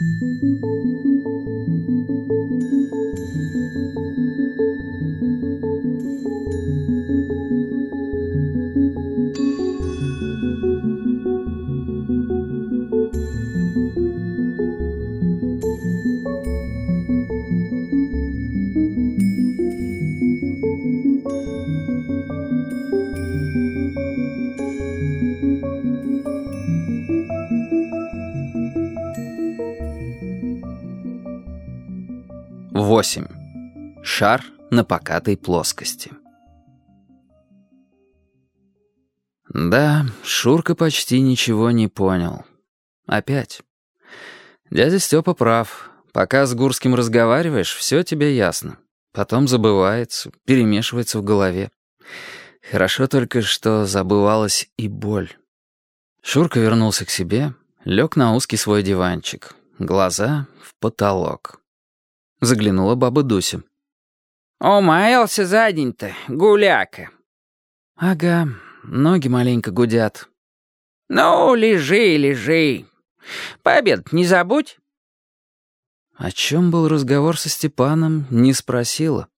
Música 8. Шар на покатой плоскости. Да, Шурка почти ничего не понял. Опять. Дядя Степа прав. Пока с Гурским разговариваешь, все тебе ясно. Потом забывается, перемешивается в голове. Хорошо только, что забывалась и боль. Шурка вернулся к себе, лег на узкий свой диванчик, глаза в потолок. Заглянула баба Дуся. «Умаялся за день-то, гуляка». «Ага, ноги маленько гудят». «Ну, лежи, лежи. Пообедать не забудь». О чем был разговор со Степаном, не спросила.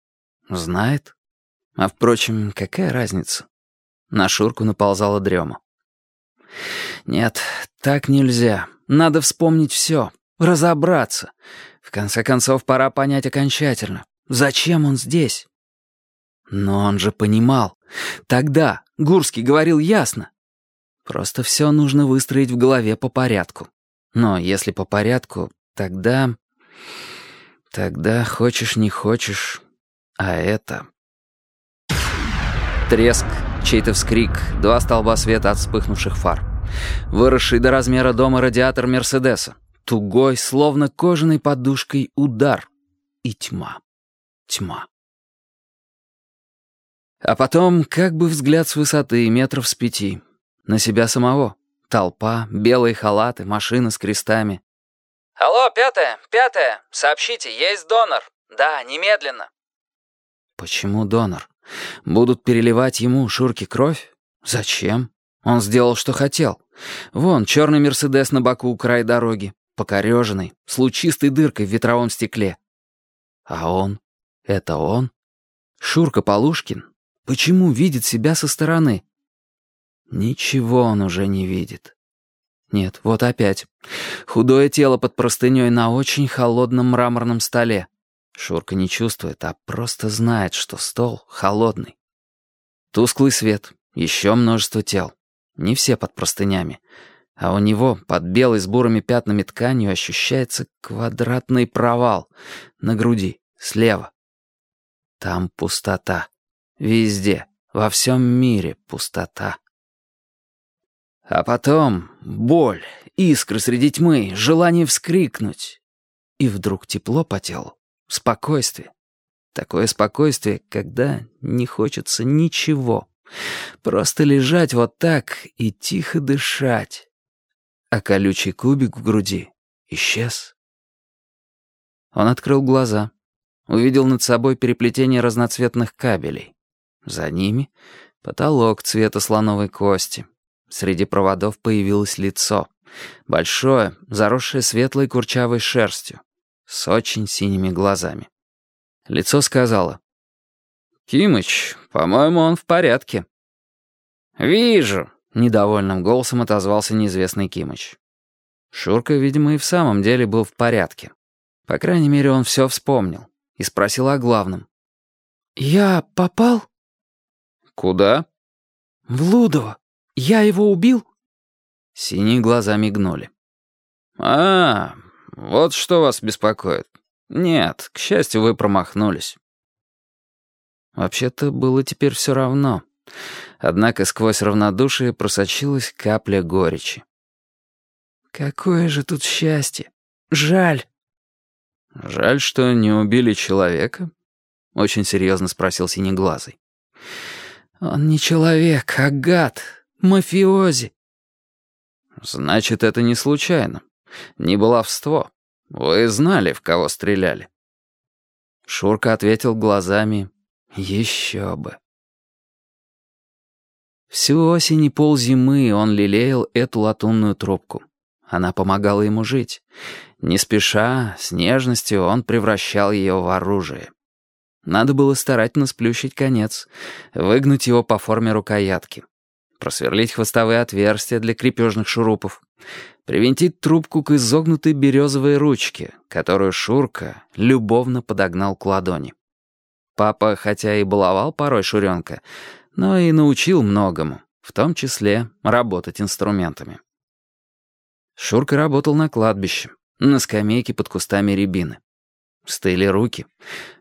Знает. А впрочем, какая разница? На Шурку наползала дрема. Нет, так нельзя. Надо вспомнить все, разобраться. Конце концов, пора понять окончательно, зачем он здесь. Но он же понимал. Тогда Гурский говорил ясно. Просто все нужно выстроить в голове по порядку. Но если по порядку, тогда... Тогда хочешь не хочешь, а это... Треск, чей-то вскрик, два столба света от вспыхнувших фар. Выросший до размера дома радиатор Мерседеса. Тугой, словно кожаной подушкой, удар. И тьма. Тьма. А потом как бы взгляд с высоты метров с пяти. На себя самого. Толпа, белые халаты, машина с крестами. «Алло, пятая, пятая, сообщите, есть донор. Да, немедленно». Почему донор? Будут переливать ему, Шурке, кровь? Зачем? Он сделал, что хотел. Вон, черный Мерседес на боку у края дороги покореженный, с лучистой дыркой в ветровом стекле. А он? Это он? Шурка Полушкин? Почему видит себя со стороны? Ничего он уже не видит. Нет, вот опять. Худое тело под простыней на очень холодном мраморном столе. Шурка не чувствует, а просто знает, что стол холодный. Тусклый свет, еще множество тел. Не все под простынями а у него под белой с бурыми пятнами тканью ощущается квадратный провал на груди, слева. Там пустота. Везде, во всем мире пустота. А потом боль, искры среди тьмы, желание вскрикнуть. И вдруг тепло по телу, спокойствие. Такое спокойствие, когда не хочется ничего. Просто лежать вот так и тихо дышать а колючий кубик в груди исчез. Он открыл глаза, увидел над собой переплетение разноцветных кабелей. За ними потолок цвета слоновой кости. Среди проводов появилось лицо. Большое, заросшее светлой курчавой шерстью, с очень синими глазами. Лицо сказала: «Кимыч, по-моему, он в порядке». «Вижу», Недовольным голосом отозвался неизвестный Кимыч. Шурка, видимо, и в самом деле был в порядке. По крайней мере, он все вспомнил и спросил о главном. «Я попал?» «Куда?» «В Лудово. Я его убил?» Синие глаза мигнули. «А, вот что вас беспокоит. Нет, к счастью, вы промахнулись». Вообще-то было теперь все равно. Однако сквозь равнодушие просочилась капля горечи. «Какое же тут счастье! Жаль!» «Жаль, что не убили человека?» — очень серьезно спросил Синеглазый. «Он не человек, а гад, мафиози». «Значит, это не случайно. Не баловство. Вы знали, в кого стреляли». Шурка ответил глазами «Еще бы». Всю осень и ползимы он лелеял эту латунную трубку. она помогала ему жить. Не спеша, с нежностью он превращал ее в оружие. Надо было старательно сплющить конец, выгнуть его по форме рукоятки, просверлить хвостовые отверстия для крепежных шурупов, привинтить трубку к изогнутой березовой ручке, которую Шурка любовно подогнал к ладони. Папа, хотя и баловал порой Шуренка, но и научил многому, в том числе работать инструментами. Шурка работал на кладбище, на скамейке под кустами рябины. Стыли руки.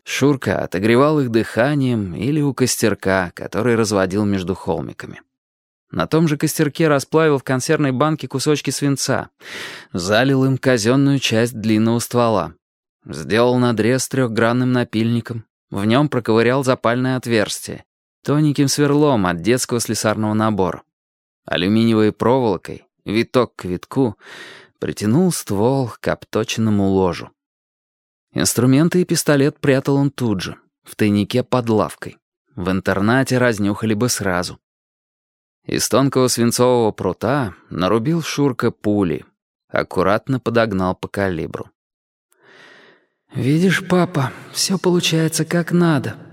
Шурка отогревал их дыханием или у костерка, который разводил между холмиками. На том же костерке расплавил в консервной банке кусочки свинца, залил им казенную часть длинного ствола, сделал надрез трехгранным напильником, в нем проковырял запальное отверстие, тоненьким сверлом от детского слесарного набора. Алюминиевой проволокой, виток к витку, притянул ствол к обточенному ложу. Инструменты и пистолет прятал он тут же, в тайнике под лавкой. В интернате разнюхали бы сразу. Из тонкого свинцового прута нарубил Шурка пули, аккуратно подогнал по калибру. «Видишь, папа, все получается как надо»,